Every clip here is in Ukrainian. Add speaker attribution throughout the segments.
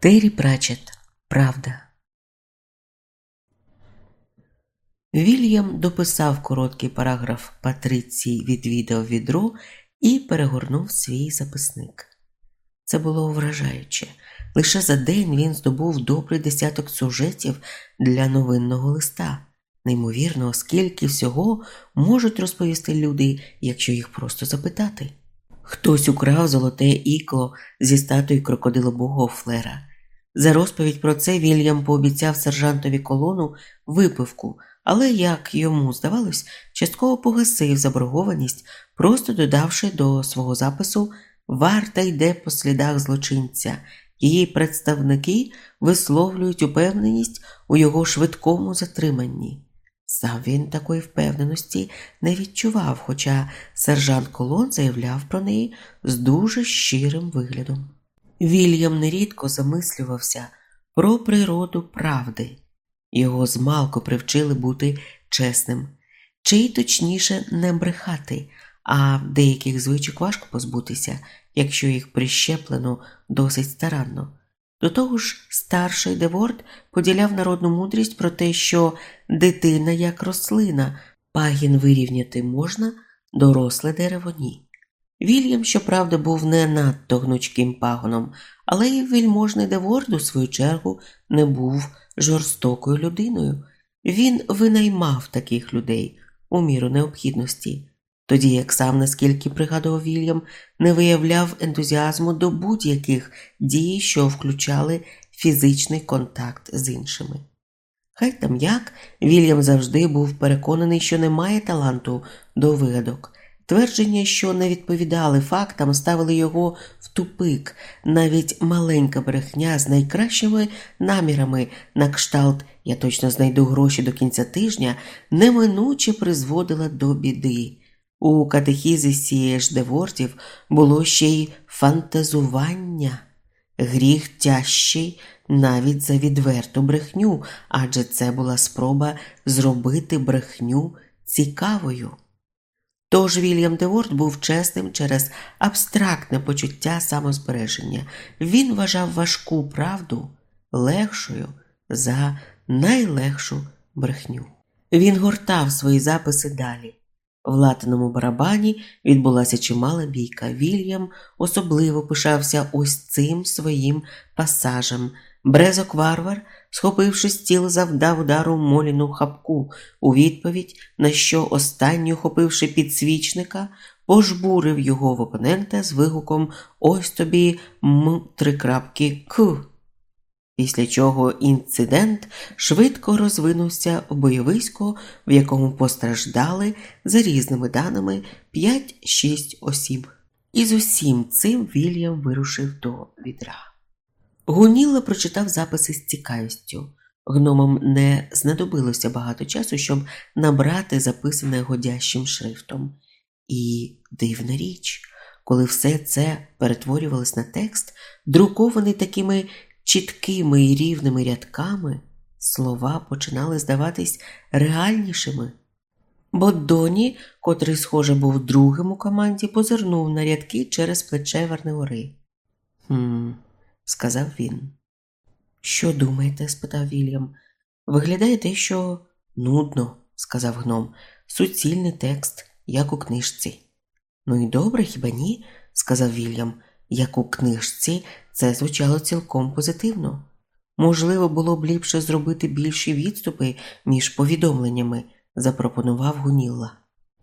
Speaker 1: Террі Прачет. Правда. Вільям дописав короткий параграф Патриції відвідав відро і перегорнув свій записник. Це було вражаюче. Лише за день він здобув добрий десяток сюжетів для новинного листа. Неймовірно, скільки всього можуть розповісти люди, якщо їх просто запитати. Хтось украв золоте ікло зі статуї крокодилобого Флера. За розповідь про це Вільям пообіцяв сержантові колону випивку, але, як йому здавалось, частково погасив заборгованість, просто додавши до свого запису Варта йде по слідах злочинця. Її представники висловлюють упевненість у його швидкому затриманні. Сам він такої впевненості не відчував, хоча сержант Колон заявляв про неї з дуже щирим виглядом. Вільям нерідко замислювався про природу правди, його змалку привчили бути чесним, чи точніше не брехати, а деяких звичок важко позбутися, якщо їх прищеплено досить старанно. До того ж, старший Деворд поділяв народну мудрість про те, що дитина як рослина, пагін вирівняти можна, доросле дерево ні. Вільям, щоправда, був не надто гнучким пагоном, але й вельможний Деворд, у свою чергу, не був жорстокою людиною. Він винаймав таких людей у міру необхідності тоді як сам, наскільки пригадував Вільям, не виявляв ентузіазму до будь-яких дій, що включали фізичний контакт з іншими. Хай там як, Вільям завжди був переконаний, що не має таланту до вигадок. Твердження, що не відповідали фактам, ставили його в тупик, навіть маленька брехня з найкращими намірами на кшталт я точно знайду гроші до кінця тижня, неминуче призводила до біди. У катехізисі Ждевортів було ще й фантазування, гріх тяжчий навіть за відверту брехню, адже це була спроба зробити брехню цікавою. Тож Вільям Деворд був чесним через абстрактне почуття самозбереження. Він вважав важку правду легшою за найлегшу брехню. Він гортав свої записи далі. В латиному барабані відбулася чимала бійка. Вільям особливо пишався ось цим своїм пасажем. Брезок варвар, схопивши стіл, завдав удару моліну хапку, у відповідь, на що останній, охопивши підсвічника, пожбурив його в опонента з вигуком Ось тобі м три крапки К після чого інцидент швидко розвинувся в бойовисько, в якому постраждали за різними даними 5-6 осіб. І з усім цим Вільям вирушив до відра. Гуніла прочитав записи з цікавістю. Гномам не знадобилося багато часу, щоб набрати записане годящим шрифтом. І дивна річ, коли все це перетворювалось на текст, друкований такими чіткими і рівними рядками слова починали здаватись реальнішими. Бо Доні, котрий, схоже, був другим у команді, позирнув на рядки через плече Варнеори. «Хм», – сказав він. Що думаєте? спитав Вільям. Виглядає те, що нудно, сказав гном, суцільний текст, як у книжці. Ну і добре, хіба ні? сказав Вільям, як у книжці це звучало цілком позитивно. Можливо, було б ліпше зробити більші відступи між повідомленнями, запропонував Гунілла.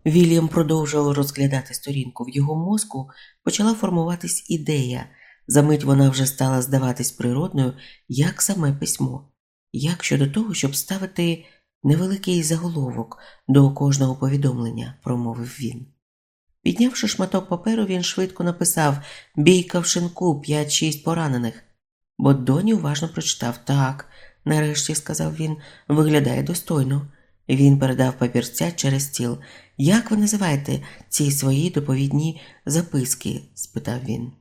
Speaker 1: Вільям продовжував розглядати сторінку. В його мозку почала формуватись ідея. Замить вона вже стала здаватись природною, як саме письмо, як щодо того, щоб ставити невеликий заголовок до кожного повідомлення, промовив він. Піднявши шматок паперу, він швидко написав Бійка в шинку, п'ять-шість поранених. Бо доні уважно прочитав так, нарешті сказав він, виглядає достойно. Він передав папірця через стіл. Як ви називаєте ці свої доповідні записки? спитав він.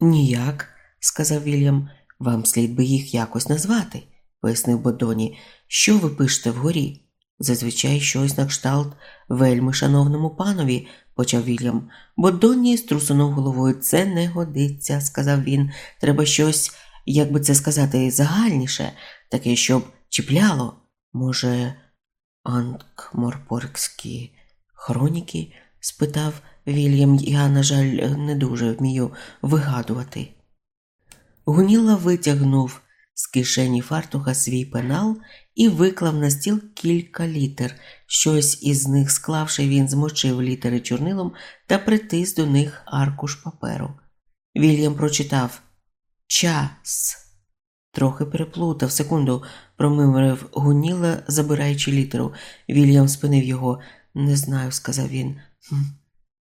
Speaker 1: Ніяк, сказав Вільям, вам слід би їх якось назвати, пояснив Бодоні. Що ви пишете вгорі? Зазвичай щось на кшталт вельми шановному панові, почав Вільям. Бо Донні струсунув головою. Це не годиться, сказав він. Треба щось як би це сказати, загальніше, таке, щоб чіпляло. Може, Анкморпоркські хроніки? спитав Вільям, я, на жаль, не дуже вмію вигадувати. Гуніла витягнув з кишені фартуха свій пенал і виклав на стіл кілька літер. Щось із них склавши, він змочив літери чорнилом та притис до них аркуш паперу. Вільям прочитав Час. Трохи переплутав, секунду, промимрив гуніла, забираючи літеру. Вільям спинив його. Не знаю, сказав він. «Хм,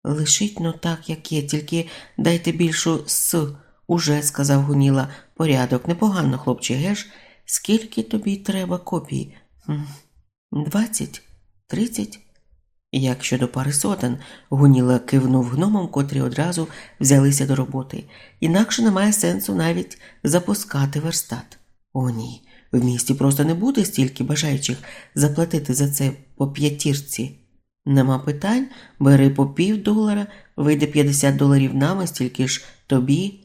Speaker 1: Лишіть ну так, як є, тільки дайте більшу с. Уже, сказав гуніла, порядок, непогано, хлопче, геш. Скільки тобі треба копій? Двадцять? Тридцять? Як щодо пари сотен, гуніла кивнув гномом, котрі одразу взялися до роботи. Інакше немає сенсу навіть запускати верстат. О, ні, в місті просто не буде стільки бажаючих заплатити за це по п'ятірці. Нема питань, бери по пів долара, вийде 50 доларів нам, а стільки ж тобі.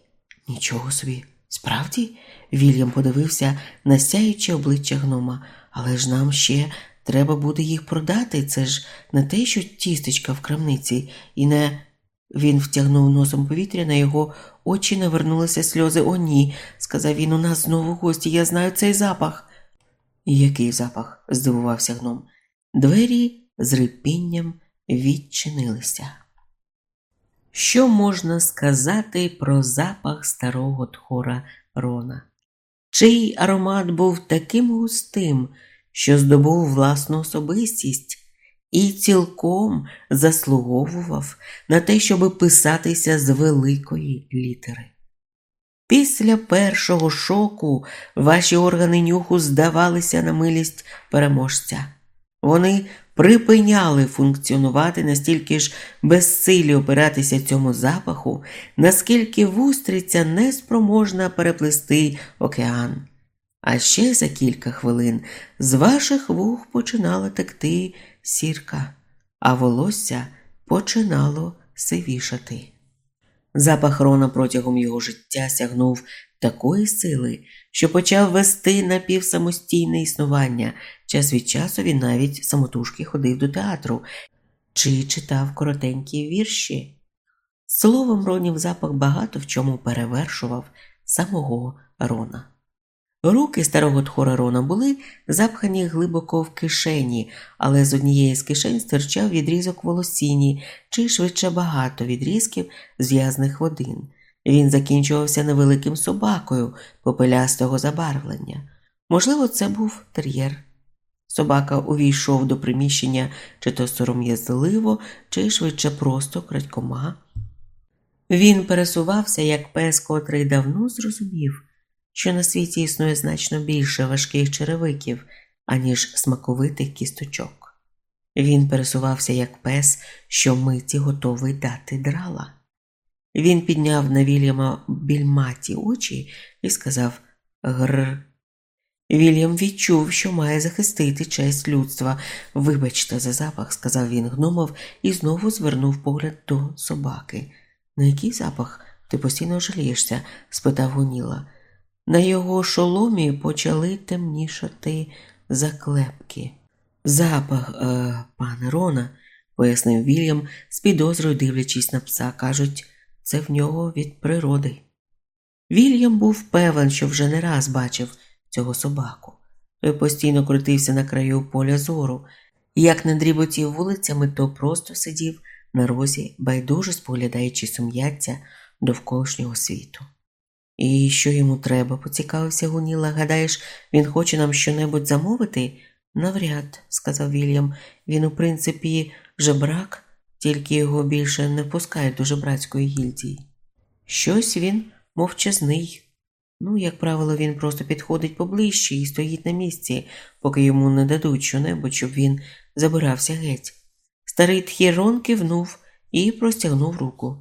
Speaker 1: Нічого собі. Справді? Вільям подивився на сяюче обличчя гнома, але ж нам ще треба буде їх продати. Це ж не те, що тістечка в крамниці, і не. Він втягнув носом повітря, на його очі навернулися сльози. О, ні, сказав він, у нас знову гості, я знаю цей запах. Який запах? здивувався гном. Двері з рипінням відчинилися. Що можна сказати про запах старого тхора Рона? Чий аромат був таким густим, що здобув власну особистість і цілком заслуговував на те, щоб писатися з великої літери. Після першого шоку ваші органи нюху здавалися на милість переможця. Вони припиняли функціонувати настільки ж безсилі опиратися цьому запаху, наскільки вустриця неспроможна переплисти океан. А ще за кілька хвилин з ваших вух починала текти сірка, а волосся починало сивішати. Запах Рона протягом його життя сягнув такої сили, що почав вести напівсамостійне існування. Час від часу він навіть самотужки ходив до театру чи читав коротенькі вірші. Словом, Ронів запах багато в чому перевершував самого Рона. Руки старого тхора Рона були запхані глибоко в кишені, але з однієї з кишень стирчав відрізок волосіні, чи швидше багато відрізків зв'язних водин. Він закінчувався невеликим собакою попелястого забарвлення. Можливо, це був тер'єр. Собака увійшов до приміщення чи то сором'язливо, чи швидше просто крадькома. Він пересувався як пес, котрий давно зрозумів, що на світі існує значно більше важких черевиків, аніж смаковитих кісточок. Він пересувався як пес, що миті готовий дати драла. Він підняв на Вільяма більматі очі і сказав Гр. Вільям відчув, що має захистити честь людства. Вибачте, за запах, сказав він гномов і знову звернув погляд до собаки. На який запах ти постійно жалієшся? спитав Гуніла. На його шоломі почали темнішати заклепки. Запах, е, пане Рона, пояснив Вільям, з підозрою дивлячись на пса, кажуть, це в нього від природи. Вільям був певен, що вже не раз бачив цього собаку. Той постійно крутився на краю поля зору, як не дріботів вулицями, то просто сидів на розі, байдуже споглядаючи сум'яття довколишнього світу. І що йому треба, поцікавився Гуніла. Гадаєш, він хоче нам щонебудь замовити? Навряд, сказав Вільям. Він, у принципі, жебрак, тільки його більше не пускають до жебрацької гільдії. Щось він мовчазний. Ну, як правило, він просто підходить поближче і стоїть на місці, поки йому не дадуть щонебудь, щоб він забирався геть. Старий тхірон кивнув і простягнув руку.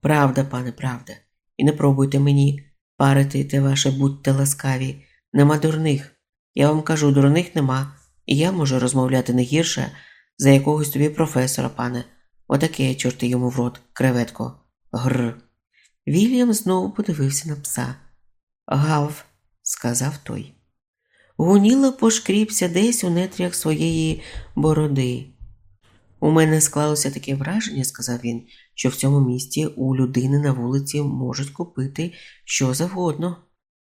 Speaker 1: Правда, пане, правда, і не пробуйте мені парити те ваше будьте ласкаві. Нема дурних. Я вам кажу, дурних нема, і я можу розмовляти не гірше за якогось тобі професора, пане. Отаке, чорти йому в рот, креветко. Гр. Вільям знову подивився на пса. Гав, сказав той. Гуніло пошкріпся десь у нетрях своєї бороди. У мене склалося таке враження, сказав він, що в цьому місті у людини на вулиці можуть купити що завгодно.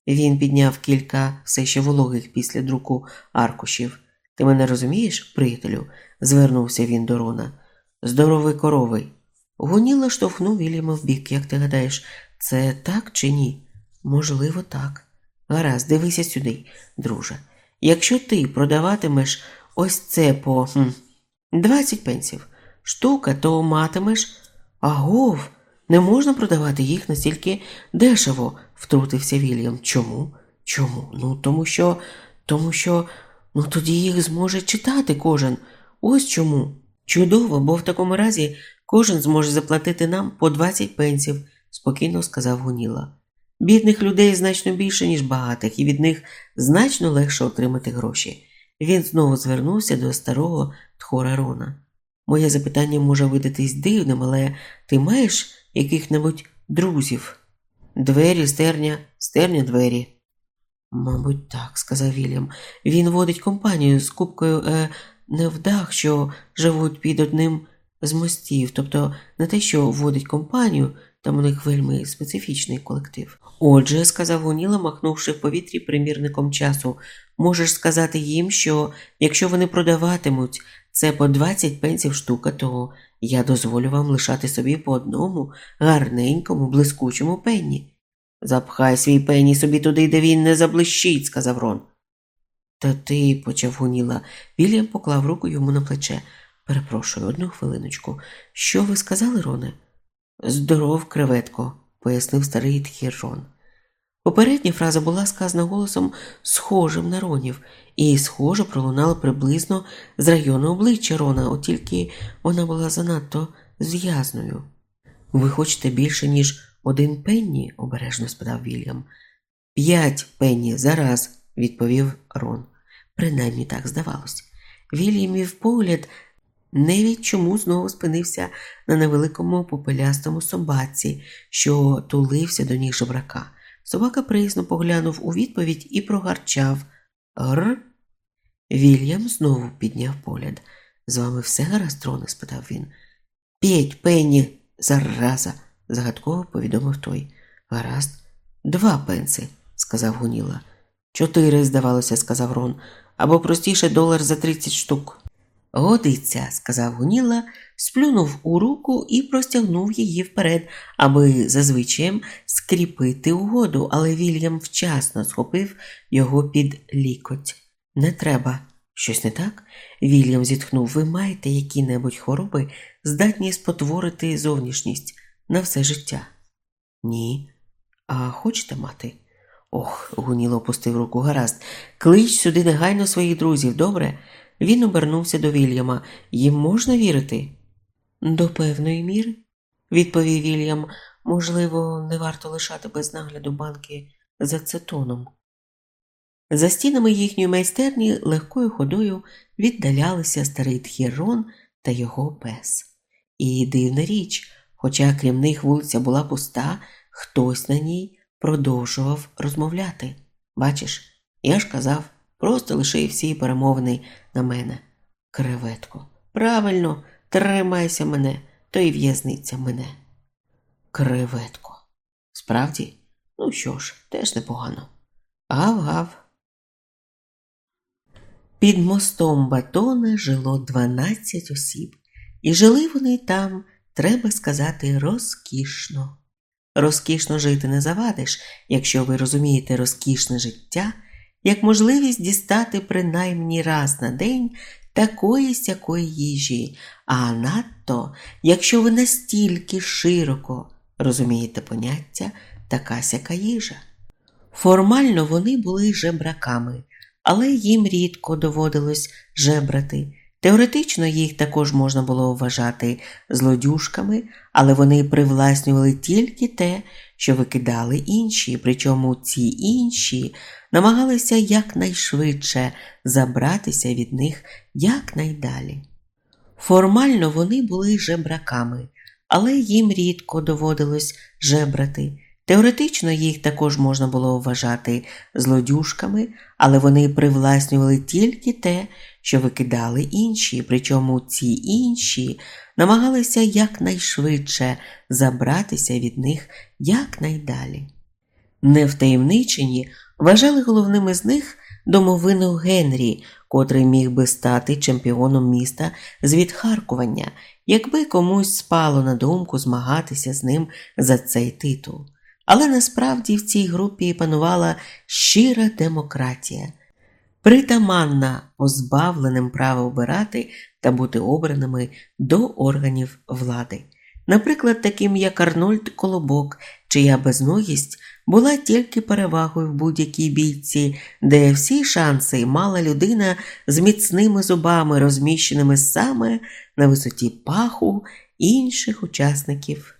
Speaker 1: Він підняв кілька все ще вологих після друку аркушів. Ти мене розумієш, приятелю? звернувся він до Рона. Здоровий коровий. Гуніло штовхнув Вільяма в бік, як ти гадаєш, це так чи ні? Можливо, так. Гаразд, дивися сюди, друже. Якщо ти продаватимеш ось це по хм, 20 пенсів штука, то матимеш. Агов, не можна продавати їх настільки дешево, втрутився Вільям. Чому? Чому? Ну, тому що, тому що, ну тоді їх зможе читати кожен. Ось чому. Чудово, бо в такому разі кожен зможе заплатити нам по 20 пенсів, спокійно сказав Гуніла. Бідних людей значно більше, ніж багатих, і від них значно легше отримати гроші. Він знову звернувся до старого тхора Рона. Моє запитання може видатись дивним, але ти маєш яких-небудь друзів? Двері, стерня, стерня, двері. Мабуть, так, сказав Вільям. Він водить компанію з купкою е, невдах, що живуть під одним з мостів, тобто не те, що водить компанію, там у них вельми специфічний колектив. Отже, сказав Гуніла, махнувши в повітрі примірником часу, можеш сказати їм, що якщо вони продаватимуть це по 20 пенсів штука, то я дозволю вам лишати собі по одному гарненькому, блискучому пенні. Запхай свій пенні собі туди, де він не заблищить, сказав Рон. Та ти, почав Гуніла, Вільям поклав руку йому на плече. Перепрошую, одну хвилиночку. Що ви сказали, Роне? Здоров, креветко, пояснив старий тхір Рон. Попередня фраза була сказана голосом схожим на Ронів, і, схоже, пролунала приблизно з району обличчя Рона, от тільки вона була занадто зв'язною. Ви хочете більше, ніж один пенні? обережно спитав Вільям. П'ять пенні зараз, відповів Рон. Принаймні так здавалось. Вільямів погляд Невідь чому знову спинився на невеликому попелястому собаці, що тулився до ніг жебрака. Собака приязно поглянув у відповідь і прогарчав Гр. Вільям знову підняв погляд. З вами все гаразд, троне? спитав він. П'ять пенні, зараза, загадково повідомив той. Гаразд, два пенси, сказав Гуніла. Чотири, здавалося, сказав Рон, або простіше долар за тридцять штук. Годиться, сказав Гуніла, сплюнув у руку і простягнув її вперед, аби зазвичаєм скріпити угоду, але Вільям вчасно схопив його під лікоть. Не треба. Щось не так? Вільям зітхнув. Ви маєте які-небудь хвороби, здатні спотворити зовнішність на все життя? Ні. А хочете мати? Ох, Гуніло опустив руку. Гаразд. Клич сюди негайно своїх друзів, добре? Він обернувся до Вільяма. Їм можна вірити? До певної міри, відповів Вільям. Можливо, не варто лишати без нагляду банки з ацетоном. За стінами їхньої майстерні легкою ходою віддалялися старий Тхірон та його пес. І дивна річ, хоча крім них вулиця була пуста, хтось на ній продовжував розмовляти. Бачиш, я ж казав. Просто лиши всі перемовини на мене. Креветко. Правильно, тримайся мене, то й в'язниця мене. Креветко. Справді? Ну що ж, теж непогано. Гав-гав. Під мостом батона жило 12 осіб, і жили вони там, треба сказати, розкішно. Розкішно жити не завадиш, якщо ви розумієте розкішне життя як можливість дістати принаймні раз на день такої сякої їжі, а надто, якщо ви настільки широко розумієте поняття така сяка їжа. Формально вони були жебраками, але їм рідко доводилось жебрати. Теоретично їх також можна було вважати злодюшками, але вони привласнювали тільки те, що викидали інші, причому ці інші намагалися якнайшвидше забратися від них якнайдалі. Формально вони були жебраками, але їм рідко доводилось жебрати. Теоретично їх також можна було вважати злодюжками, але вони привласнювали тільки те, що викидали інші, причому ці інші намагалися якнайшвидше забратися від них якнайдалі. Невтаємничені вважали головними з них домовину Генрі, котрий міг би стати чемпіоном міста з відхаркування, якби комусь спало на думку змагатися з ним за цей титул. Але насправді в цій групі панувала щира демократія, притаманна позбавленим права обирати та бути обраними до органів влади. Наприклад, таким як Арнольд Колобок, чия безногість була тільки перевагою в будь-якій бійці, де всі шанси мала людина з міцними зубами, розміщеними саме на висоті паху інших учасників.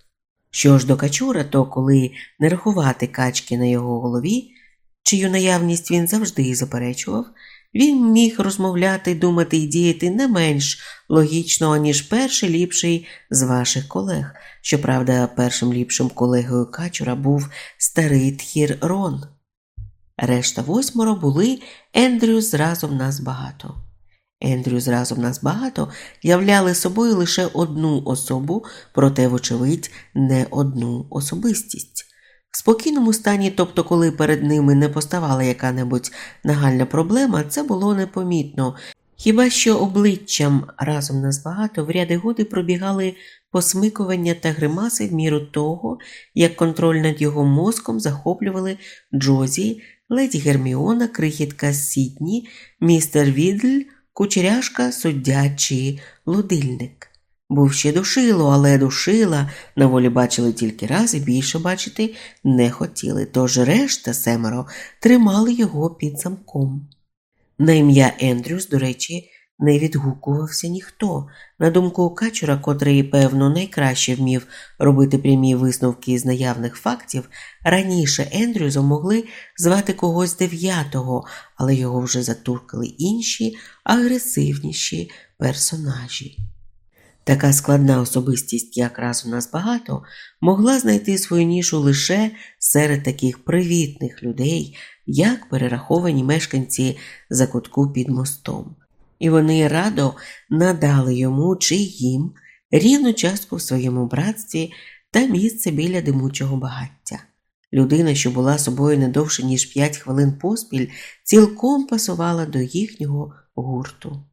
Speaker 1: Що ж до качура, то коли не рахувати качки на його голові, чию наявність він завжди заперечував, він міг розмовляти, думати і діяти не менш логічно, ніж перший ліпший з ваших колег. Щоправда, першим ліпшим колегою качура був старий тхір Рон. Решта восьмеро були Ендрю зразу нас багато. Ендрю зразу нас багато являли собою лише одну особу, проте, вочевидь, не одну особистість. В спокійному стані, тобто, коли перед ними не поставала яка-небудь нагальна проблема, це було непомітно. Хіба що обличчям разом нас багато в ряди годи пробігали посмикування та гримаси в міру того, як контроль над його мозком захоплювали Джозі, леді Герміона, крихітка Сідні, містер Відль, кучеряшка, суддя чи лудильник. Був ще душило, але душила на волі бачили тільки раз і більше бачити не хотіли, тож решта семеро тримали його під замком. На ім'я Ендрюс, до речі, не відгукувався ніхто. На думку Качура, котрий, певно, найкраще вмів робити прямі висновки з наявних фактів, раніше Ендрюзом могли звати когось дев'ятого, але його вже затуркали інші агресивніші персонажі. Така складна особистість, якраз у нас багато, могла знайти свою нішу лише серед таких привітних людей, як перераховані мешканці закутку під мостом, і вони радо надали йому чи їм рівну частку в своєму братстві та місце біля димучого багаття. Людина, що була собою не довше, ніж п'ять хвилин поспіль, цілком пасувала до їхнього гурту.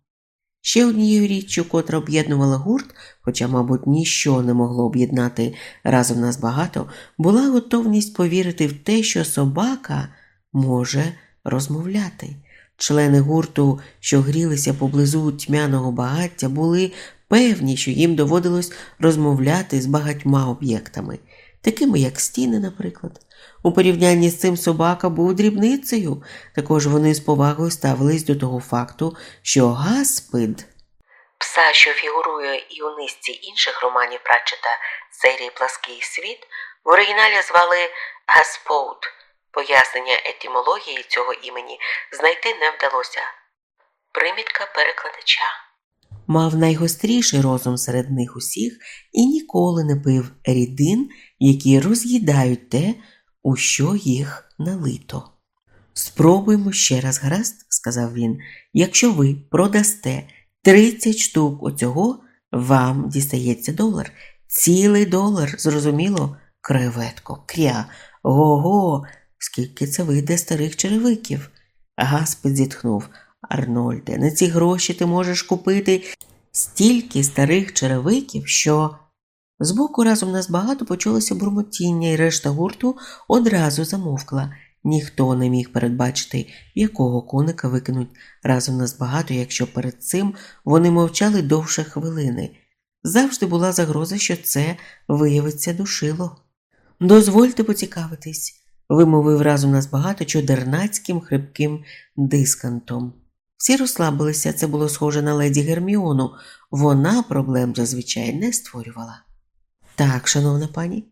Speaker 1: Ще однією річчю, котра об'єднувала гурт, хоча, мабуть, ніщо не могло об'єднати разом нас багато, була готовність повірити в те, що собака може розмовляти. Члени гурту, що грілися поблизу тьмяного багаття, були певні, що їм доводилось розмовляти з багатьма об'єктами, такими як стіни, наприклад. У порівнянні з цим собака був дрібницею, також вони з повагою ставились до того факту, що Гаспид, пса, що фігурує і у низці інших романів Пратчета серії Плаский світ, в оригіналі звали Гаспоут. Пояснення етимології цього імені знайти не вдалося. Примітка перекладача. Мав найгостріший розум серед них усіх і ніколи не пив рідин, які роз'їдають те, у що їх налито. Спробуймо ще раз гаразд, сказав він, якщо ви продасте 30 штук оцього, вам дістається долар. Цілий долар, зрозуміло, креветко, кря, го-го, скільки це вийде старих черевиків. Гаспід зітхнув. Арнольде, на ці гроші ти можеш купити стільки старих черевиків, що. Збоку разом нас багато почулося бурмотіння, і решта гурту одразу замовкла. Ніхто не міг передбачити, якого коника викинуть разом нас багато, якщо перед цим вони мовчали довше хвилини. Завжди була загроза, що це виявиться душило. Дозвольте поцікавитись, вимовив разом нас багато чудернацьким хрипким дискантом. Всі розслабилися, це було схоже на леді Герміону, вона проблем зазвичай не створювала. Так, шановна пані,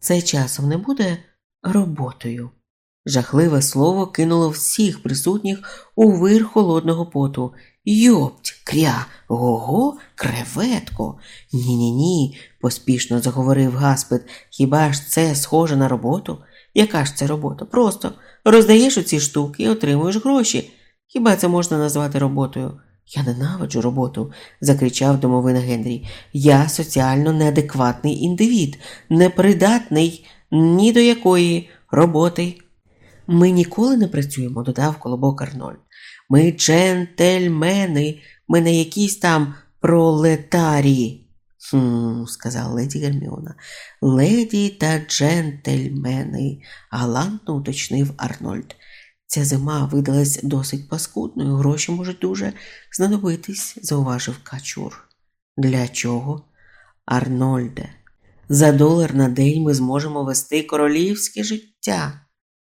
Speaker 1: це часом не буде роботою. Жахливе слово кинуло всіх присутніх у вир холодного поту, Йопть, кря, ого, креветко. Ні ні поспішно заговорив Гаспет. Хіба ж це схоже на роботу? Яка ж це робота? Просто роздаєш оці штуки і отримуєш гроші. Хіба це можна назвати роботою? Я ненавиджу роботу, закричав домовина Генрі. Я соціально неадекватний індивід, непридатний ні до якої роботи. Ми ніколи не працюємо, додав колобок Арнольд. Ми джентльмени, ми не якісь там пролетарі. «Хм», – сказала леді Герміона. Леді та джентльмени, галантно уточнив Арнольд. Ця зима видалась досить паскудною, гроші можуть дуже знадобитись, зауважив Качур. Для чого? Арнольде, за долар на день ми зможемо вести королівське життя.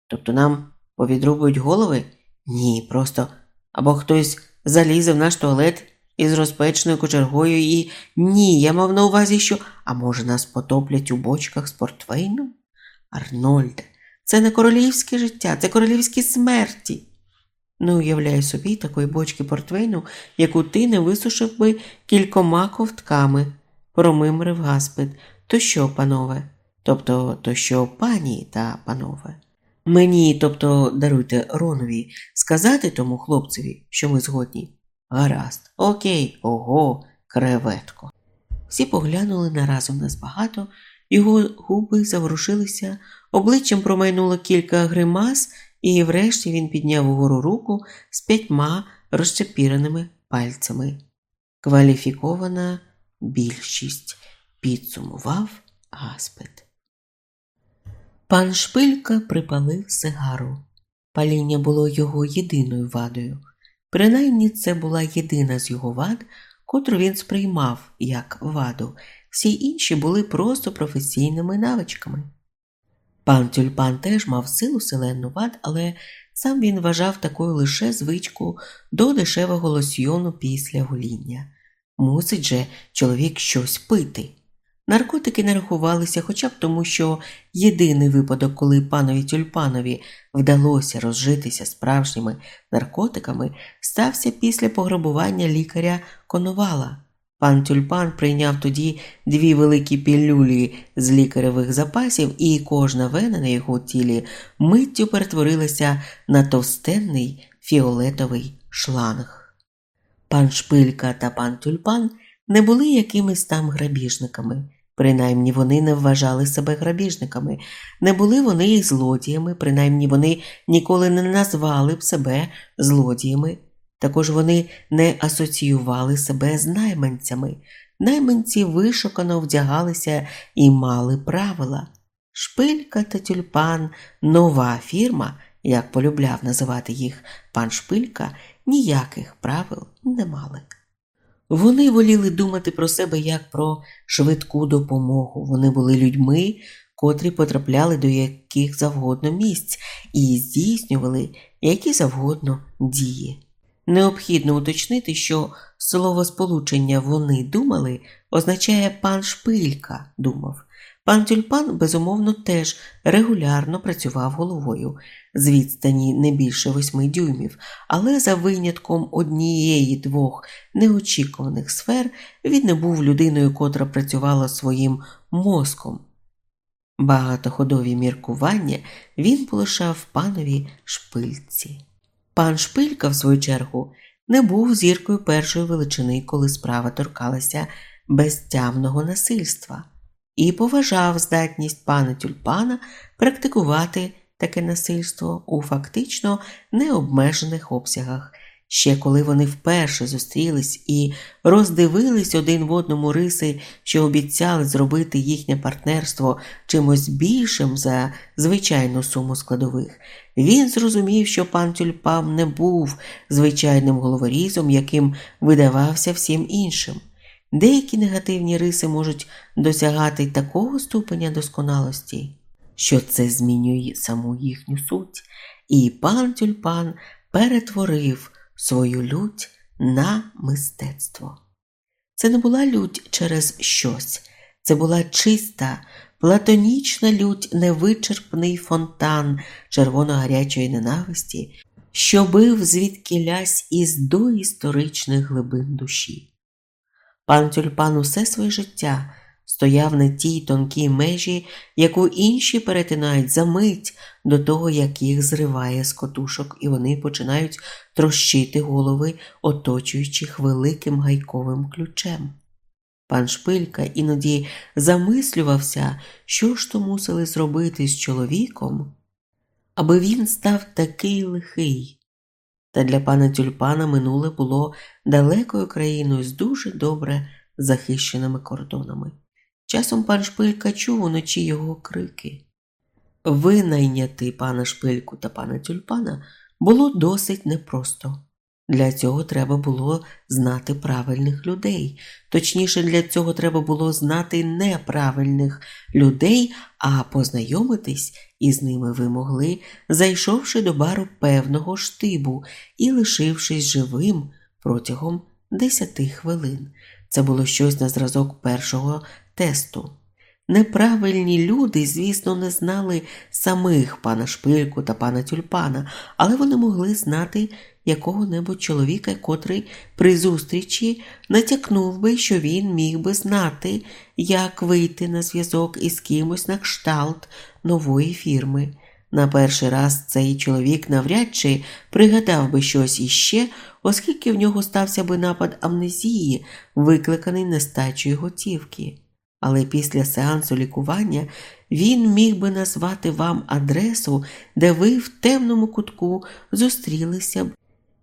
Speaker 1: Тобто нам повідрубують голови? Ні, просто або хтось залізе в наш туалет із розпечною кочергою і ні, я мав на увазі, що, а може, нас потоплять у бочках з портвейном? Арнольде, це не королівське життя, це королівські смерті. Не уявляй собі такої бочки портвейну, яку ти не висушив би кількома ковтками, промимрив гаспит. То що, панове? Тобто, то що пані та панове? Мені, тобто, даруйте Ронові, сказати тому хлопцеві, що ми згодні. Гаразд, окей, ого, креветко. Всі поглянули на разом нас багато, його губи заворушилися, обличчям промайнуло кілька гримас, і врешті він підняв угору руку з п'ятьма розчепіреними пальцями. Кваліфікована більшість підсумував Гаспет. Пан Шпилька припалив сигару. Паління було його єдиною вадою. Принаймні це була єдина з його вад, котру він сприймав як ваду, всі інші були просто професійними навичками. Пан Тюльпан теж мав силу селенну вад, але сам він вважав такою лише звичку до дешевого лосьйону після гоління. Мусить же чоловік щось пити. Наркотики не рахувалися хоча б тому, що єдиний випадок, коли панові тюльпанові вдалося розжитися справжніми наркотиками, стався після пограбування лікаря Коновала. Пан тюльпан прийняв тоді дві великі пілюлі з лікаревих запасів, і кожна вена на його тілі миттю перетворилася на товстенний фіолетовий шланг. Пан Шпилька та пан тюльпан не були якимись там грабіжниками. Принаймні вони не вважали себе грабіжниками, не були вони і злодіями, принаймні вони ніколи не назвали б себе злодіями. Також вони не асоціювали себе з найманцями. Найманці вишукано вдягалися і мали правила. Шпилька та тюльпан, нова фірма, як полюбляв називати їх пан Шпилька, ніяких правил не мали. Вони воліли думати про себе як про швидку допомогу. Вони були людьми, котрі потрапляли до яких завгодно місць і здійснювали які завгодно дії. Необхідно уточнити, що словосполучення вони думали означає пан Шпилька думав. Пан Тюльпан, безумовно, теж регулярно працював головою з відстані не більше восьми дюймів, але за винятком однієї двох неочікуваних сфер він не був людиною, котра працювала своїм мозком. Багатоходові міркування він полишав панові шпильці. Пан Шпилька, в свою чергу, не був зіркою першої величини, коли справа торкалася безтямного насильства і поважав здатність пана тюльпана практикувати таке насильство у фактично необмежених обсягах. Ще коли вони вперше зустрілись і роздивились один в одному риси, що обіцяли зробити їхнє партнерство чимось більшим за звичайну суму складових, він зрозумів, що пан Тюльпан не був звичайним головорізом, яким видавався всім іншим. Деякі негативні риси можуть досягати такого ступеня досконалості, що це змінює саму їхню суть, і пан тюльпан перетворив свою лють на мистецтво. Це не була лють через щось, це була чиста, платонічна лють, невичерпний фонтан червоно-гарячої ненависті, що бив звідкілясь із доісторичних глибин душі. Пан Тюльпан усе своє життя стояв на тій тонкій межі, яку інші перетинають за мить до того, як їх зриває з котушок, і вони починають трощити голови, оточуючих великим гайковим ключем. Пан Шпилька іноді замислювався, що ж то мусили зробити з чоловіком, аби він став такий лихий. Та для пана тюльпана минуле було далекою країною з дуже добре захищеними кордонами. Часом пан Шпилька чув уночі його крики. Винайняти пана Шпильку та пана тюльпана було досить непросто. Для цього треба було знати правильних людей. Точніше, для цього треба було знати неправильних людей, а познайомитись із ними ви могли, зайшовши до бару певного штибу і лишившись живим протягом десяти хвилин. Це було щось на зразок першого тесту. Неправильні люди, звісно, не знали самих пана Шпильку та пана Тюльпана, але вони могли знати якого-небудь чоловіка, котрий при зустрічі натякнув би, що він міг би знати, як вийти на зв'язок із кимось на кшталт нової фірми. На перший раз цей чоловік навряд чи пригадав би щось іще, оскільки в нього стався би напад амнезії, викликаний нестачею готівки. Але після сеансу лікування він міг би назвати вам адресу, де ви в темному кутку зустрілися б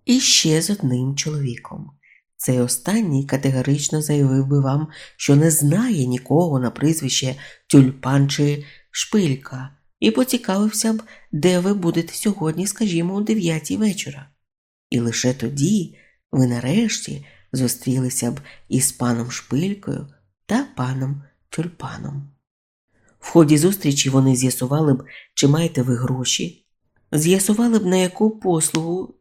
Speaker 1: іще з одним чоловіком. Цей останній категорично заявив би вам, що не знає нікого на прізвище тюльпан чи шпилька, і поцікавився б, де ви будете сьогодні, скажімо, у дев'ятій вечора. І лише тоді ви нарешті зустрілися б із паном Шпилькою та паном Тюльпаном. В ході зустрічі вони з'ясували б, чи маєте ви гроші, з'ясували б, на яку послугу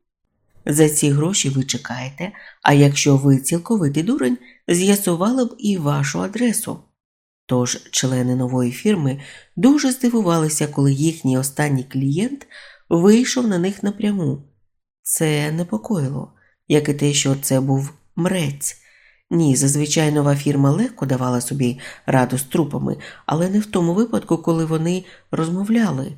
Speaker 1: за ці гроші ви чекаєте, а якщо ви цілковитий дурень, з'ясували б і вашу адресу. Тож члени нової фірми дуже здивувалися, коли їхній останній клієнт вийшов на них напряму. Це непокоїло, як і те, що це був мрець. Ні, зазвичай нова фірма легко давала собі раду з трупами, але не в тому випадку, коли вони розмовляли.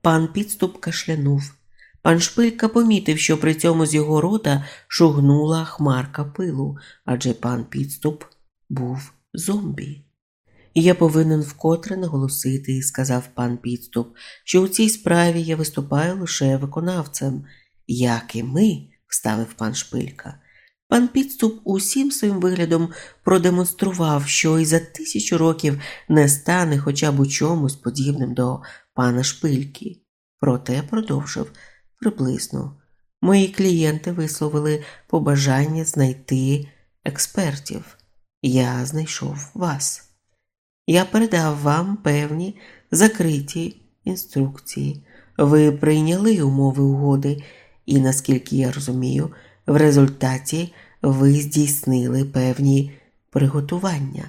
Speaker 1: Пан підступ кашлянув. Пан Шпилька помітив, що при цьому з його рота шугнула хмарка пилу, адже пан підступ був зомбі. Я повинен вкотре наголосити, сказав пан підступ, що у цій справі я виступаю лише виконавцем, як і ми, вставив пан Шпилька. Пан підступ усім своїм виглядом продемонстрував, що і за тисячу років не стане хоча б у чомусь подібним до пана Шпильки. Проте продовжив приблизно. Мої клієнти висловили побажання знайти експертів. Я знайшов вас. Я передав вам певні закриті інструкції. Ви прийняли умови угоди, і, наскільки я розумію, в результаті ви здійснили певні приготування.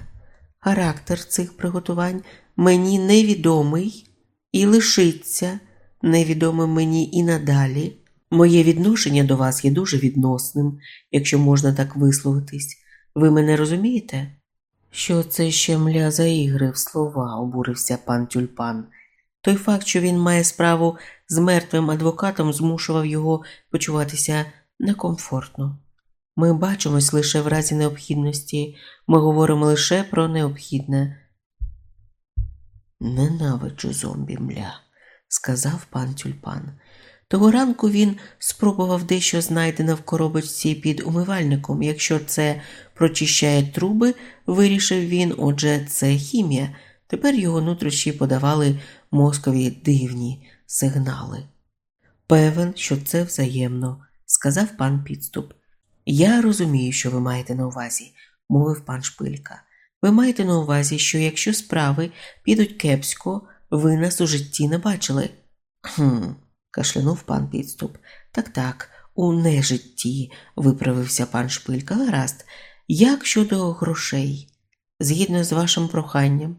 Speaker 1: Характер цих приготувань мені невідомий і лишиться невідомим мені і надалі. Моє відношення до вас є дуже відносним, якщо можна так висловитись. Ви мене розумієте? Що це ще мля за ігри в слова, обурився пан тюльпан. Той факт, що він має справу з мертвим адвокатом, змушував його почуватися некомфортно. Ми бачимось лише в разі необхідності, ми говоримо лише про необхідне. Ненавиджу зомбі мля, сказав пан тюльпан. Того ранку він спробував дещо знайдене в коробочці під умивальником. Якщо це прочищає труби, вирішив він, отже, це хімія. Тепер його нутрощі подавали мозкові дивні сигнали. Певен, що це взаємно, сказав пан підступ. Я розумію, що ви маєте на увазі, мовив пан Шпилька. Ви маєте на увазі, що якщо справи підуть кепсько, ви нас у житті не бачили. «Хм», – кашлянув пан підступ. Так так, у нежитті, виправився пан Шпилька. Гаразд, як щодо грошей? Згідно з вашим проханням,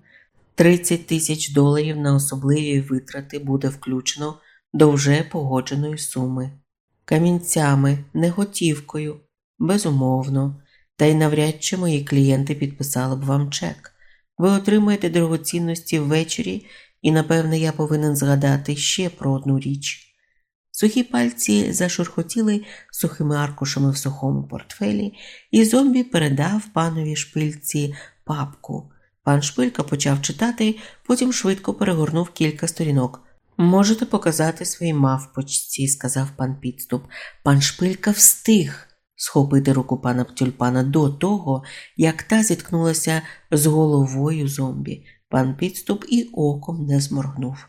Speaker 1: 30 тисяч доларів на особливі витрати буде включено до вже погодженої суми. Камінцями, не готівкою, безумовно, та й навряд чи мої клієнти підписали б вам чек. Ви отримаєте дорогоцінності ввечері, і, напевне, я повинен згадати ще про одну річ. Сухі пальці зашурхотіли сухими аркушами в сухому портфелі, і зомбі передав панові шпильці папку. Пан Шпилька почав читати, потім швидко перегорнув кілька сторінок. Можете показати свої мавпочці, сказав пан підступ. Пан Шпилька встиг схопити руку пана тюльпана до того, як та зіткнулася з головою зомбі. Пан підступ і оком не зморгнув.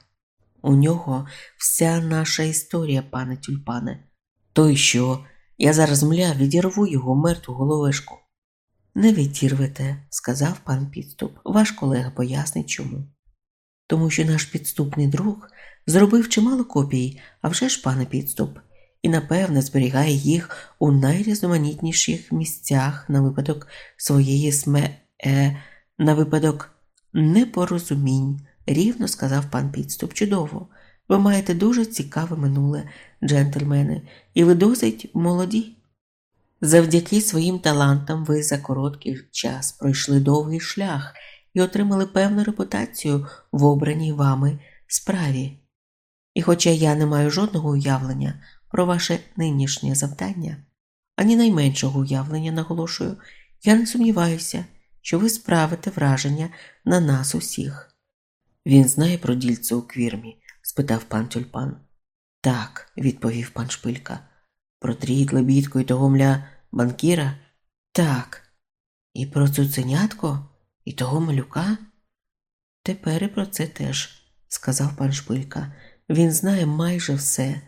Speaker 1: У нього вся наша історія, пане тюльпане. То й що? Я зараз мля відірву його мертву головешку. Не відірвете, сказав пан підступ. Ваш колега пояснить чому. Тому що наш підступний друг зробив чимало копій, а вже ж пане підступ, і, напевне, зберігає їх у найрізноманітніших місцях на випадок своєї сме, е, на випадок непорозумінь, рівно сказав пан підступ. Чудово. Ви маєте дуже цікаве минуле, джентльмени, і ви досить молоді. Завдяки своїм талантам ви за короткий час пройшли довгий шлях і отримали певну репутацію в обраній вами справі. І хоча я не маю жодного уявлення про ваше нинішнє завдання, ані найменшого уявлення, наголошую, я не сумніваюся, що ви справите враження на нас усіх. Він знає про дільце у квірмі? спитав пан тюльпан. Так, відповів пан Шпилька. Про дріт, лебідку і того мля банкіра? Так. І про цуценятко? І того малюка? Тепер і про це теж, сказав пан Шпилька. Він знає майже все.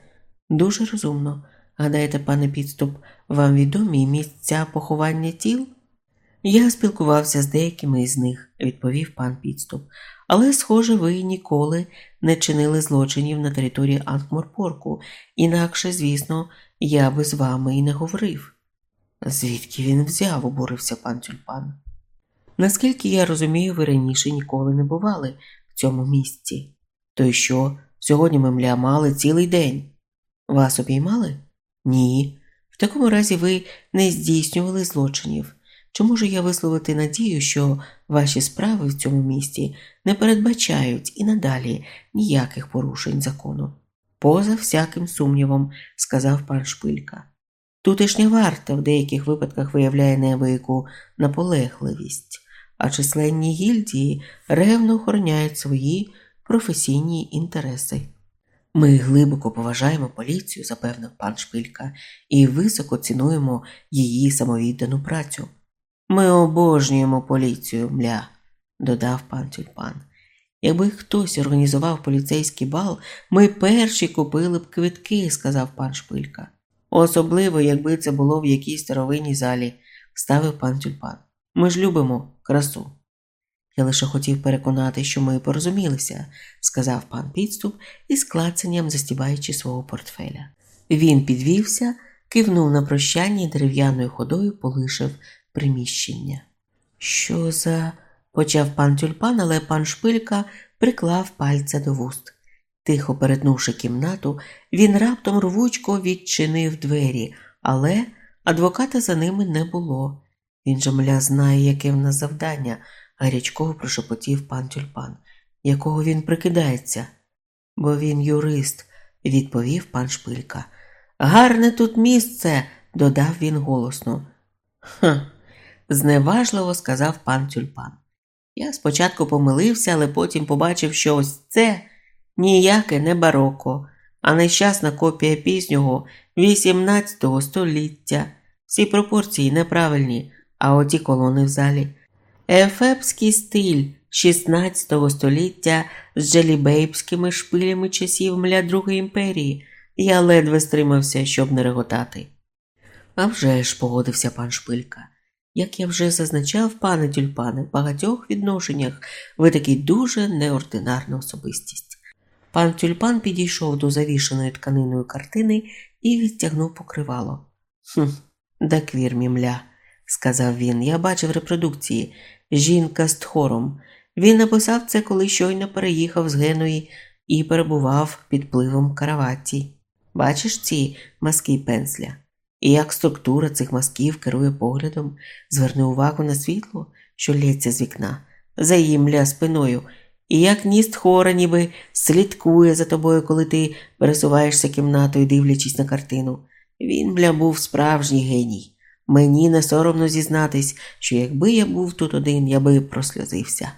Speaker 1: Дуже розумно. Гадаєте, пане підступ, вам відомі місця поховання тіл? Я спілкувався з деякими із них, відповів пан підступ, але, схоже, ви ніколи не чинили злочинів на території Анкморпорку, інакше, звісно, я би з вами і не говорив. Звідки він взяв, обурився пан тюльпан. Наскільки я розумію, ви раніше ніколи не бували в цьому місці. То й що, сьогодні ми мля мали цілий день. Вас обіймали? Ні. В такому разі ви не здійснювали злочинів. Чи можу я висловити надію, що ваші справи в цьому місті не передбачають і надалі ніяких порушень закону? Поза всяким сумнівом, сказав пан Шпилька. Тутешня варта в деяких випадках виявляє неабияку наполегливість, а численні гільдії ревно охороняють свої професійні інтереси. Ми глибоко поважаємо поліцію, запевнив пан Шпилька, і високо цінуємо її самовіддану працю. Ми обожнюємо поліцію, мля, додав пан Тюльпан. Якби хтось організував поліцейський бал, ми перші купили б квитки, сказав пан Шпилька. Особливо, якби це було в якійсь старовинній залі, вставив пан Тюльпан. Ми ж любимо красу. Я лише хотів переконати, що ми порозумілися, сказав пан підступ із клацанням застібаючи свого портфеля. Він підвівся, кивнув на прощання і дерев'яною ходою полишив приміщення. Що за. почав пан тюльпан, але пан Шпилька приклав пальця до вуст. Тихо перетнувши кімнату, він раптом рвучко відчинив двері, але адвоката за ними не було. Він же мля знає, яке в нас завдання, гарячково прошепотів пан тюльпан, якого він прикидається. Бо він юрист, відповів пан Шпилька. Гарне тут місце, додав він голосно. «Хм, зневажливо сказав пан тюльпан. Я спочатку помилився, але потім побачив, що ось це ніяке не бароко, а нещасна копія пізнього XVIII століття. Всі пропорції неправильні, а оті колони в залі. Ефепський стиль XVI століття з джелібейбськими шпилями часів мля Другої імперії. Я ледве стримався, щоб не реготати. «А вже ж», – погодився пан Шпилька. Як я вже зазначав, пане тюльпане, в багатьох відношеннях ви такий дуже неординарна особистість. Пан тюльпан підійшов до завішеної тканиною картини і відтягнув покривало. «Хм, да квір мімля, сказав він. Я бачив репродукції. Жінка з тхором. Він написав це, коли щойно переїхав з Геної і перебував під пливом караваті. Бачиш ці мазки пензля? І як структура цих мазків керує поглядом, зверни увагу на світло, що лється з вікна, заїмля спиною, і як ніст хора ніби слідкує за тобою, коли ти пересуваєшся кімнатою, дивлячись на картину. Він, бля, був справжній геній. Мені не соромно зізнатись, що якби я був тут один, я би просльозився.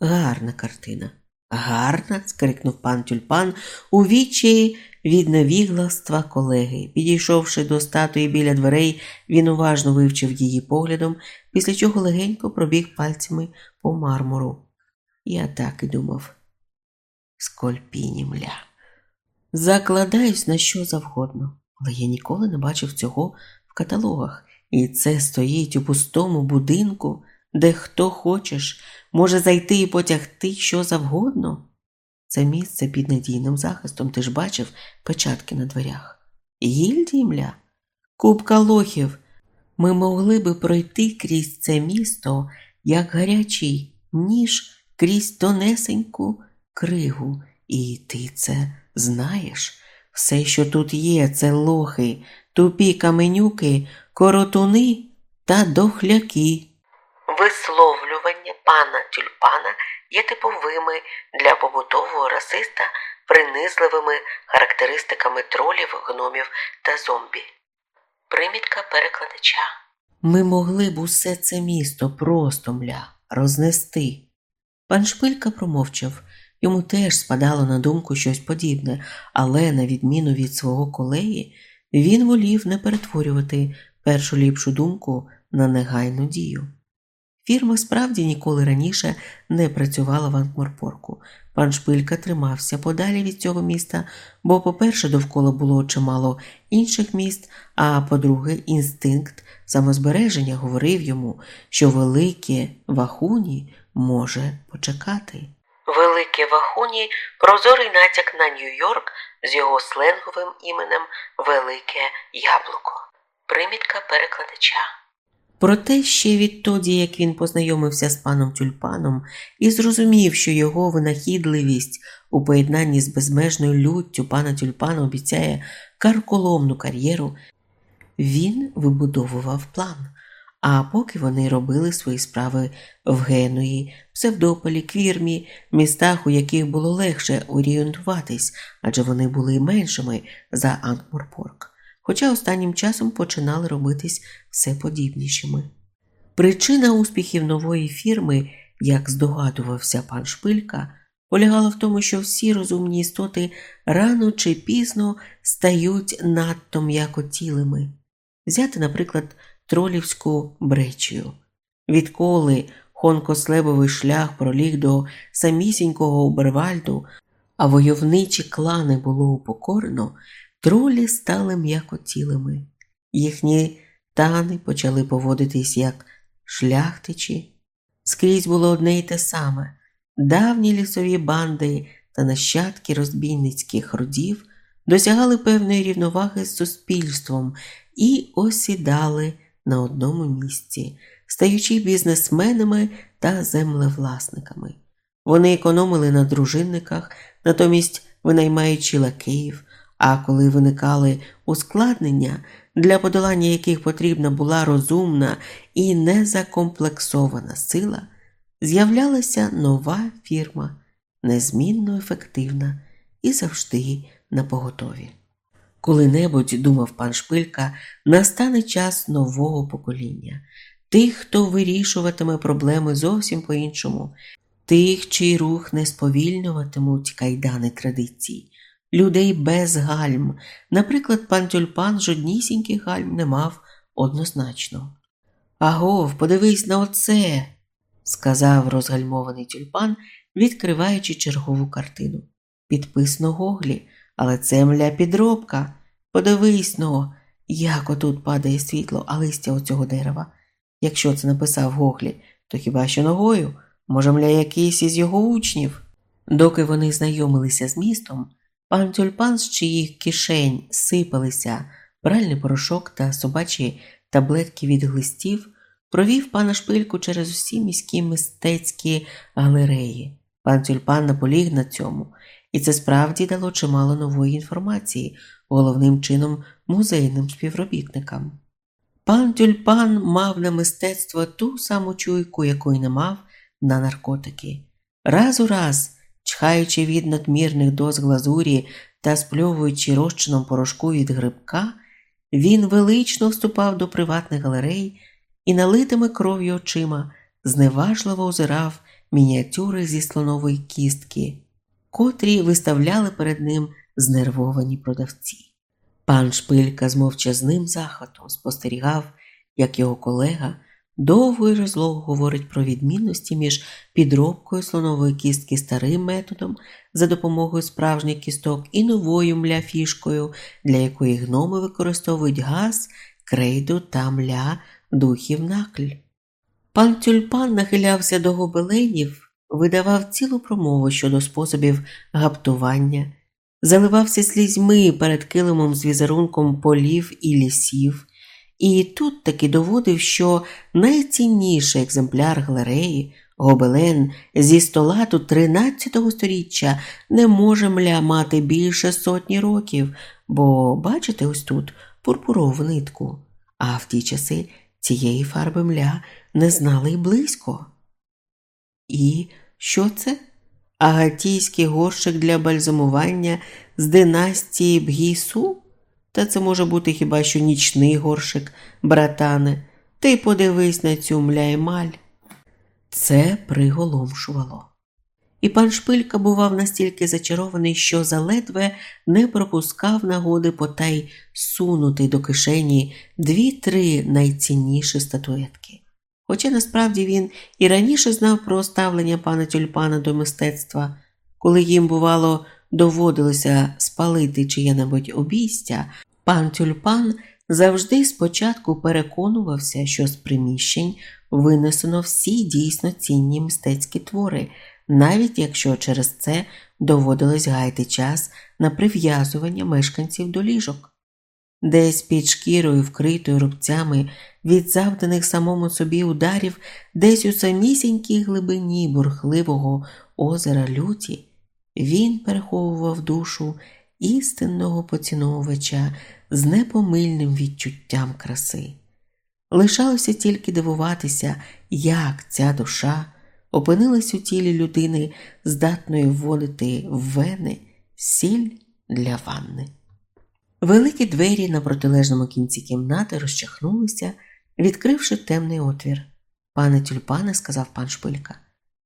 Speaker 1: Гарна картина. Гарна, скрикнув пан тюльпан у вічі від невігластва колеги. Підійшовши до статуї біля дверей, він уважно вивчив її поглядом, після чого легенько пробіг пальцями по мармуру. Я так і думав. Скольпіні мля. Закладаюсь на що завгодно, але я ніколи не бачив цього в каталогах, і це стоїть у пустому будинку, де хто хочеш може зайти і потягти що завгодно. Це місце під надійним захистом, ти ж бачив печатки на дверях. Гільдії, мля, купка лохів. Ми могли би пройти крізь це місто, як гарячий ніж крізь тонесеньку кригу, і ти це знаєш. Все, що тут є, це лохи, тупі каменюки, коротуни та дохляки. Висловлювання пана тюльпана є типовими для побутового расиста принизливими характеристиками тролів, гномів та зомбі. Примітка перекладача. Ми могли б усе це місто просто мля рознести. Пан Шпилька промовчав. Йому теж спадало на думку щось подібне, але, на відміну від свого колеги, він волів не перетворювати першу ліпшу думку на негайну дію. Фірма справді ніколи раніше не працювала в Анкморпорку. Пан Шпилька тримався подалі від цього міста, бо, по-перше, довкола було чимало інших міст, а по-друге, інстинкт самозбереження говорив йому, що велике Вахуні може почекати. Велике Вахуні прозорий натяк на Нью-Йорк з його сленговим іменем Велике Яблуко. Примітка перекладача. Проте ще відтоді, як він познайомився з паном тюльпаном і зрозумів, що його винахідливість у поєднанні з безмежною люттю пана тюльпана обіцяє карколомну кар'єру, він вибудовував план. А поки вони робили свої справи в Генуї, Псевдополі, Квірмі, містах, у яких було легше орієнтуватись, адже вони були меншими за Анкморпорк хоча останнім часом починали робитись все подібнішими. Причина успіхів нової фірми, як здогадувався пан Шпилька, полягала в тому, що всі розумні істоти рано чи пізно стають надто м'якотілими. Взяти, наприклад, тролівську бречію. Відколи хонкослебовий шлях проліг до самісінького Убервальду, а войовничі клани було упокорено, Тролі стали м'якотілими, їхні тани почали поводитись як шляхтичі. Скрізь було одне й те саме давні лісові банди та нащадки розбійницьких родів досягали певної рівноваги з суспільством і осідали на одному місці, стаючи бізнесменами та землевласниками. Вони економили на дружинниках, натомість винаймаючи лакеїв. А коли виникали ускладнення, для подолання яких потрібна була розумна і незакомплексована сила, з'являлася нова фірма, незмінно ефективна і завжди на поготові. Коли-небудь, думав пан Шпилька, настане час нового покоління, тих, хто вирішуватиме проблеми зовсім по-іншому, тих, чий рух не сповільнюватимуть кайдани традицій людей без гальм. Наприклад, пан тюльпан жоднісіньких гальм не мав однозначно. Агов, подивись на оце, сказав розгальмований тюльпан, відкриваючи чергову картину. Підписно Гоглі, але це мля підробка. Подивись но, як отут падає світло, а листя оцього дерева. Якщо це написав Гоглі, то хіба що ногою, може, мля, якийсь із його учнів. Доки вони знайомилися з містом, Пан тюльпан, з чиїх кишень сипалися пральний порошок та собачі таблетки від глистів, провів пана шпильку через усі міські мистецькі галереї. Пан тюльпан наполіг на цьому, і це справді дало чимало нової інформації, головним чином музейним співробітникам. Пан Тюльпан мав на мистецтво ту саму чуйку, якої не мав на наркотики. Раз у раз, чхаючи від надмірних доз глазурі та спльовуючи розчином порошку від грибка, він велично вступав до приватних галерей і налитими кров'ю очима зневажливо озирав мініатюри зі слонової кістки, котрі виставляли перед ним знервовані продавці. Пан Шпилька з мовчазним захватом спостерігав, як його колега довго і розлого говорить про відмінності між підробкою слонової кістки старим методом за допомогою справжніх кісток і новою мляфішкою, для якої гноми використовують газ, крейду та мля духів накль. Пан Тюльпан нахилявся до гобеленів, видавав цілу промову щодо способів гаптування, заливався слізьми перед килимом з візерунком полів і лісів, і тут таки доводив, що найцінніший екземпляр галереї, гобелен зі столату 13 століття не може мля мати більше сотні років, бо, бачите, ось тут пурпурову нитку, а в ті часи цієї фарби мля не знали й близько. І що це? Агатійський горщик для бальзамування з династії Бгісу? Та це може бути хіба що нічний горщик, братане. Ти подивись на цю мля Це приголомшувало. І пан Шпилька бував настільки зачарований, що заледве не пропускав нагоди потай сунути до кишені дві-три найцінніші статуетки. Хоча насправді він і раніше знав про ставлення пана тюльпана до мистецтва, коли їм, бувало, доводилося спалити чиє-небудь обійстя, пан тюльпан завжди спочатку переконувався, що з приміщень винесено всі дійсно цінні мистецькі твори, навіть якщо через це доводилось гаяти час на прив'язування мешканців до ліжок. Десь під шкірою, вкритою рубцями від завданих самому собі ударів, десь у самісінькій глибині бурхливого озера люті, він переховував душу істинного поціновувача з непомильним відчуттям краси. Лишалося тільки дивуватися, як ця душа опинилась у тілі людини, здатної вводити в вени сіль для ванни. Великі двері на протилежному кінці кімнати розчахнулися, відкривши темний отвір. Пане тюльпане, сказав пан Шпилька.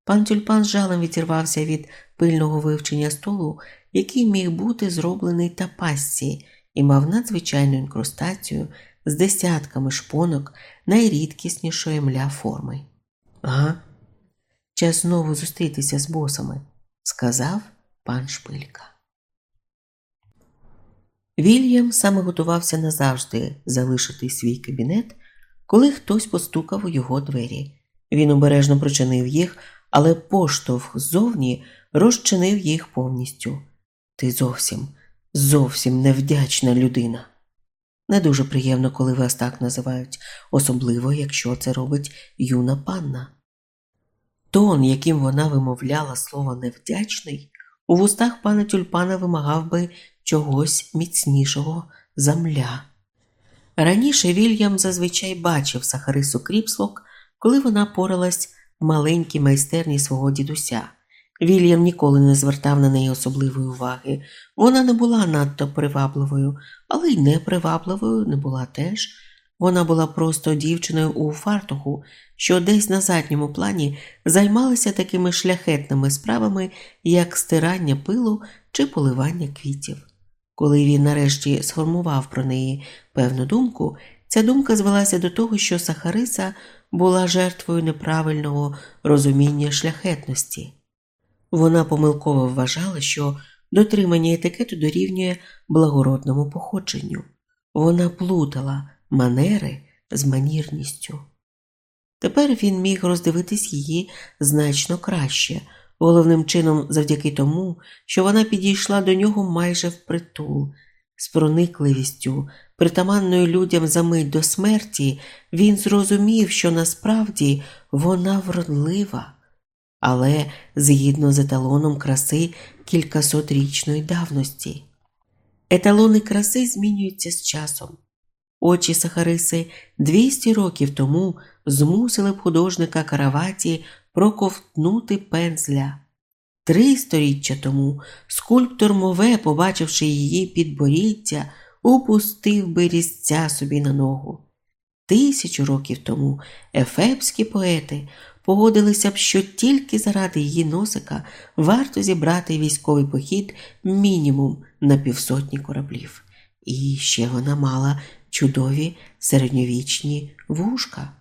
Speaker 1: Пан тюльпан з жалем відірвався від пильного вивчення столу, який міг бути зроблений та пасці, і мав надзвичайну інкрустацію з десятками шпонок найрідкіснішої мля форми. Ага, час знову зустрітися з босами, сказав пан Шпилька. Вільям саме готувався назавжди залишити свій кабінет, коли хтось постукав у його двері. Він обережно прочинив їх, але поштовх ззовні розчинив їх повністю. Ти зовсім, зовсім невдячна людина. Не дуже приємно, коли вас так називають, особливо якщо це робить юна панна. Тон, яким вона вимовляла слово невдячний, у вустах пана тюльпана вимагав би чогось міцнішого замля. Раніше Вільям зазвичай бачив Сахарису Кріпслок, коли вона поралась в маленькій майстерні свого дідуся. Вільям ніколи не звертав на неї особливої уваги. Вона не була надто привабливою, але й непривабливою не була теж. Вона була просто дівчиною у фартуху, що десь на задньому плані займалася такими шляхетними справами, як стирання пилу чи поливання квітів. Коли він нарешті сформував про неї певну думку, ця думка звелася до того, що Сахариса була жертвою неправильного розуміння шляхетності. Вона помилково вважала, що дотримання етикету дорівнює благородному походженню. Вона плутала манери з манірністю. Тепер він міг роздивитись її значно краще, головним чином завдяки тому, що вона підійшла до нього майже впритул. З проникливістю, притаманною людям за мить до смерті, він зрозумів, що насправді вона вродлива, але згідно з еталоном краси кількасотрічної давності. Еталони краси змінюються з часом. Очі Сахариси 200 років тому змусили б художника Караваті проковтнути пензля. Три сторіччя тому скульптор Мове, побачивши її підборіддя, упустив би різця собі на ногу. Тисячу років тому ефепські поети погодилися б, що тільки заради її носика варто зібрати військовий похід мінімум на півсотні кораблів. І ще вона мала чудові середньовічні вушка.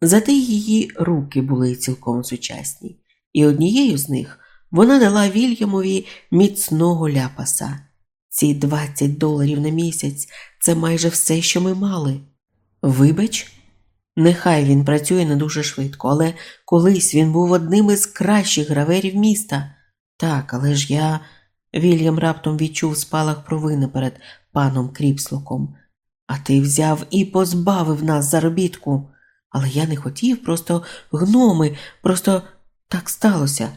Speaker 1: Зате її руки були цілком сучасні, і однією з них вона дала Вільямові міцного ляпаса. Ці 20 доларів на місяць це майже все, що ми мали. Вибач, нехай він працює не дуже швидко, але колись він був одним із кращих граверів міста. Так, але ж я. Вільям раптом відчув спалах провини перед паном Кріпслоком. А ти взяв і позбавив нас заробітку. Але я не хотів, просто гноми, просто так сталося.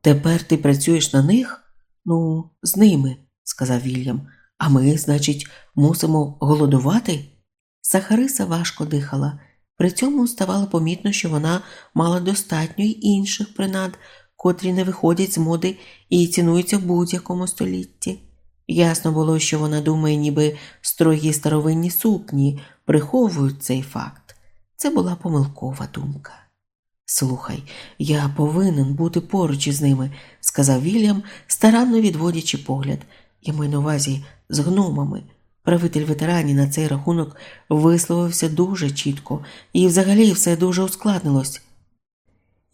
Speaker 1: Тепер ти працюєш на них? Ну, з ними, сказав Вільям. А ми, значить, мусимо голодувати? Сахариса важко дихала. При цьому ставало помітно, що вона мала достатньо й інших принад, котрі не виходять з моди і цінуються в будь-якому столітті. Ясно було, що вона думає, ніби строгі старовинні сукні приховують цей факт. Це була помилкова думка. Слухай, я повинен бути поруч із ними, сказав Вільям, старанно відводячи погляд. Я маю на увазі з гномами. Правитель ветеранів на цей рахунок висловився дуже чітко, і взагалі все дуже ускладнилось.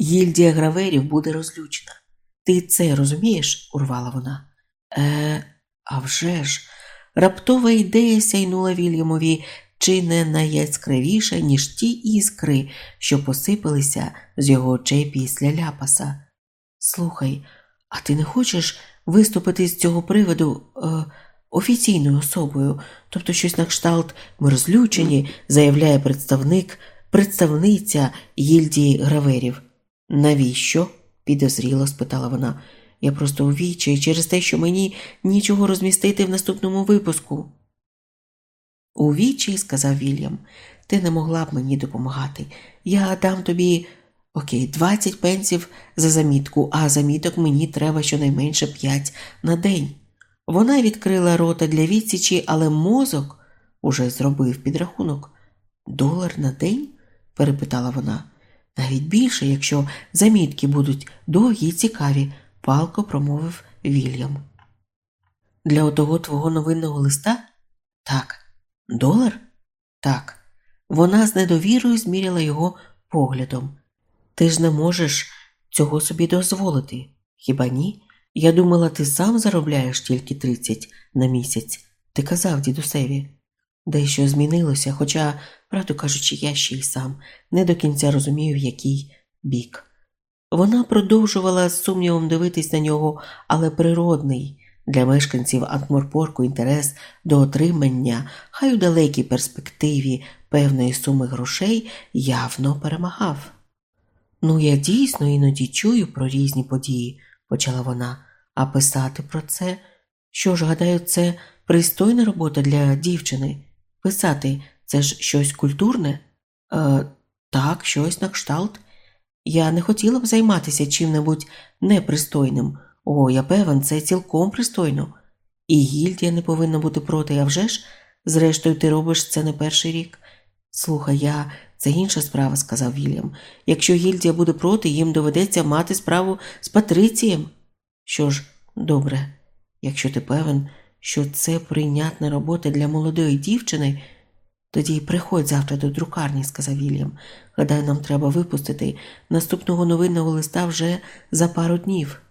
Speaker 1: Гільдія граверів буде розлючена. Ти це розумієш? урвала вона. Е, а вже ж, раптова ідея сяйнула Вільямові чи не найяскравіша, ніж ті іскри, що посипалися з його очей після ляпаса. Слухай, а ти не хочеш виступити з цього приводу е, офіційною особою, тобто щось на кшталт ми розлючені, заявляє представник, представниця гільдії граверів. Навіщо? підозріло спитала вона. Я просто у вічі через те, що мені нічого розмістити в наступному випуску. У вічі, сказав Вільям, ти не могла б мені допомагати. Я дам тобі окей, 20 пенсів за замітку, а заміток мені треба щонайменше 5 на день. Вона відкрила рота для відсічі, але мозок уже зробив підрахунок. Долар на день? перепитала вона. Навіть більше, якщо замітки будуть довгі й цікаві, палко промовив Вільям. Для отого твого новинного листа? Так. Долар? Так. Вона з недовірою зміряла його поглядом. Ти ж не можеш цього собі дозволити, хіба ні? Я думала, ти сам заробляєш тільки тридцять на місяць. Ти казав дідусеві. Дещо змінилося, хоча, правду кажучи, я ще й сам не до кінця розумію, в який бік. Вона продовжувала з сумнівом дивитись на нього, але природний для мешканців Анкморпорку інтерес до отримання, хай у далекій перспективі певної суми грошей явно перемагав. Ну, я дійсно іноді чую про різні події, почала вона, а писати про це. Що ж, гадаю, це пристойна робота для дівчини. Писати це ж щось культурне? Е, Так, щось на кшталт. Я не хотіла б займатися чим-небудь непристойним. О, я певен, це цілком пристойно. І гільдія не повинна бути проти, а вже ж, зрештою, ти робиш це не перший рік. Слухай, я це інша справа, сказав Вільям. Якщо гільдія буде проти, їм доведеться мати справу з Патрицієм. Що ж, добре, якщо ти певен, що це прийнятна робота для молодої дівчини, тоді приходь завтра до друкарні, сказав Вільям. Гадаю, нам треба випустити наступного новинного листа вже за пару днів.